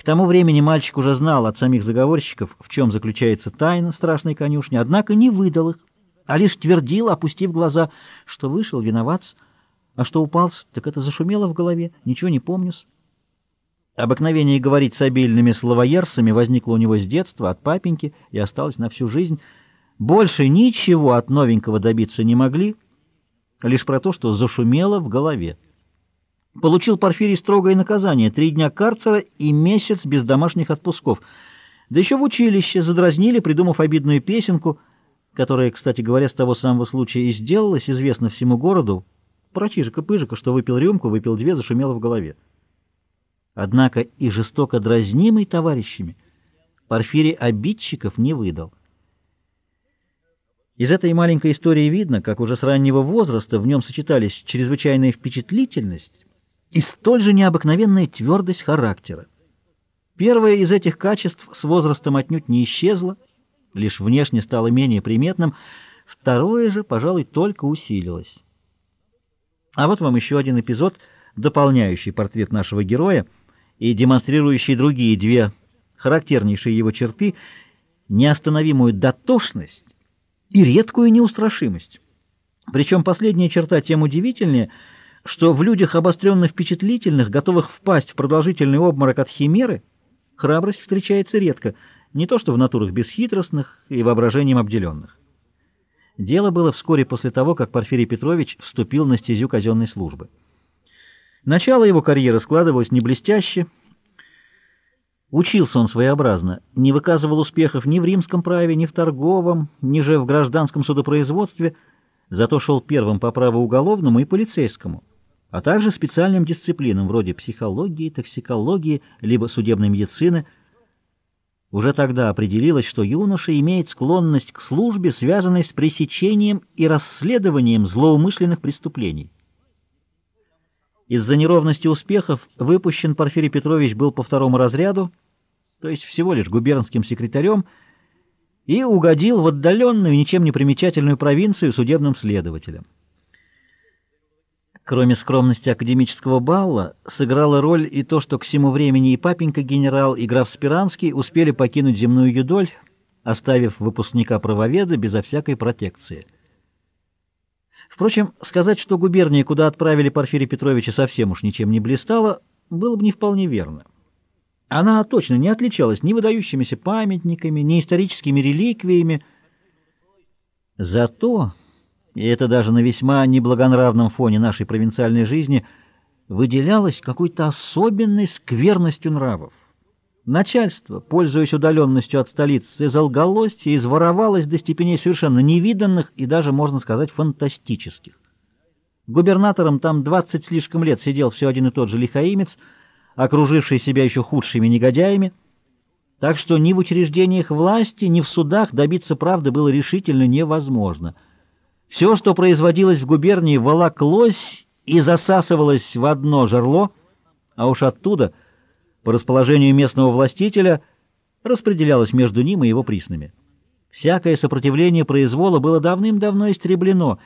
К тому времени мальчик уже знал от самих заговорщиков, в чем заключается тайна страшной конюшни, однако не выдал их, а лишь твердил, опустив глаза, что вышел, виноват, а что упал, так это зашумело в голове, ничего не помню. Обыкновение говорить с обильными словоерсами возникло у него с детства, от папеньки, и осталось на всю жизнь. Больше ничего от новенького добиться не могли, лишь про то, что зашумело в голове. Получил Порфирий строгое наказание — три дня карцера и месяц без домашних отпусков. Да еще в училище задразнили, придумав обидную песенку — которая, кстати говоря, с того самого случая и сделалась известна всему городу, про Чижика-Пыжика, что выпил рюмку, выпил две, зашумело в голове. Однако и жестоко дразнимый товарищами Порфирий обидчиков не выдал. Из этой маленькой истории видно, как уже с раннего возраста в нем сочетались чрезвычайная впечатлительность и столь же необыкновенная твердость характера. Первое из этих качеств с возрастом отнюдь не исчезло, лишь внешне стало менее приметным, второе же, пожалуй, только усилилось. А вот вам еще один эпизод, дополняющий портрет нашего героя и демонстрирующий другие две характернейшие его черты — неостановимую дотошность и редкую неустрашимость. Причем последняя черта тем удивительнее, что в людях обостренно впечатлительных, готовых впасть в продолжительный обморок от химеры, храбрость встречается редко — не то что в натурах бесхитростных и воображением обделенных. Дело было вскоре после того, как Порфирий Петрович вступил на стезю казенной службы. Начало его карьеры складывалось не блестяще. Учился он своеобразно, не выказывал успехов ни в римском праве, ни в торговом, ни же в гражданском судопроизводстве, зато шел первым по праву уголовному и полицейскому, а также специальным дисциплинам вроде психологии, токсикологии, либо судебной медицины – уже тогда определилось, что юноша имеет склонность к службе, связанной с пресечением и расследованием злоумышленных преступлений. Из-за неровности успехов выпущен Порфирий Петрович был по второму разряду, то есть всего лишь губернским секретарем, и угодил в отдаленную, ничем не примечательную провинцию судебным следователем. Кроме скромности академического балла, сыграла роль и то, что к всему времени и папенька-генерал, и граф Спиранский успели покинуть земную юдоль, оставив выпускника-правоведа безо всякой протекции. Впрочем, сказать, что губерния, куда отправили Порфирия Петровича, совсем уж ничем не блистала, было бы не вполне верно. Она точно не отличалась ни выдающимися памятниками, ни историческими реликвиями. Зато и это даже на весьма неблагонравном фоне нашей провинциальной жизни выделялось какой-то особенной скверностью нравов. Начальство, пользуясь удаленностью от столицы, залгалось и изворовалось до степеней совершенно невиданных и даже, можно сказать, фантастических. Губернатором там двадцать слишком лет сидел все один и тот же лихаимец, окруживший себя еще худшими негодяями, так что ни в учреждениях власти, ни в судах добиться правды было решительно невозможно — все, что производилось в губернии, волоклось и засасывалось в одно жерло, а уж оттуда, по расположению местного властителя, распределялось между ним и его приснами. Всякое сопротивление произвола было давным-давно истреблено,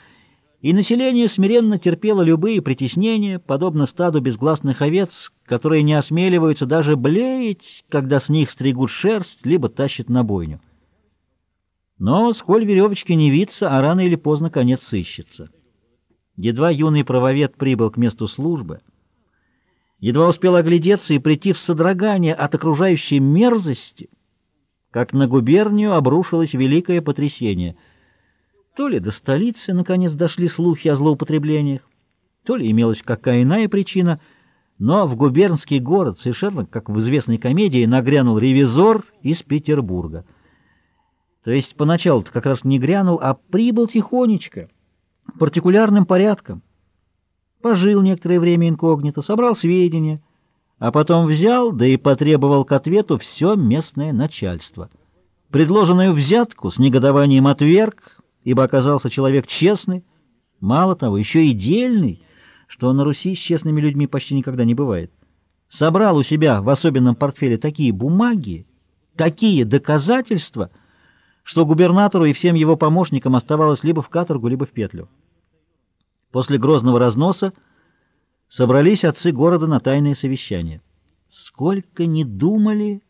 и население смиренно терпело любые притеснения, подобно стаду безгласных овец, которые не осмеливаются даже блеять, когда с них стригут шерсть, либо тащат на бойню. Но, сколь веревочки не виться, а рано или поздно конец сыщется. Едва юный правовед прибыл к месту службы, едва успел оглядеться и прийти в содрогание от окружающей мерзости, как на губернию обрушилось великое потрясение. То ли до столицы наконец дошли слухи о злоупотреблениях, то ли имелась какая иная причина, но в губернский город, совершенно как в известной комедии, нагрянул ревизор из Петербурга — то есть поначалу-то как раз не грянул, а прибыл тихонечко, партикулярным порядком. Пожил некоторое время инкогнито, собрал сведения, а потом взял, да и потребовал к ответу все местное начальство. Предложенную взятку с негодованием отверг, ибо оказался человек честный, мало того, еще и дельный, что на Руси с честными людьми почти никогда не бывает. Собрал у себя в особенном портфеле такие бумаги, такие доказательства — что губернатору и всем его помощникам оставалось либо в каторгу, либо в петлю. После грозного разноса собрались отцы города на тайное совещание. Сколько ни думали,